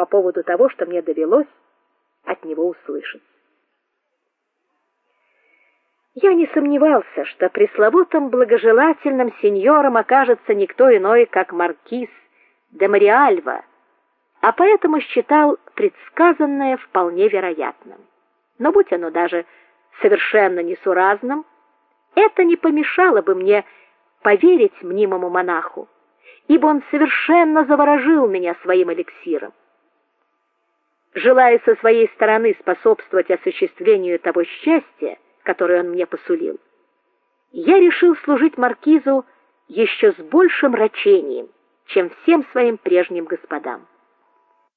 по поводу того, что мне довелось от него услышать. Я не сомневался, что пресловутым благожелательным сеньором окажется никто иной, как маркиз де Мариальва, а поэтому считал предсказанное вполне вероятным. Но будь оно даже совершенно несуразным, это не помешало бы мне поверить мнимому монаху, ибо он совершенно заворожил меня своим эликсиром. Желая со своей стороны способствовать осуществлению того счастья, которое он мне посулил, я решил служить маркизу еще с большим рачением, чем всем своим прежним господам.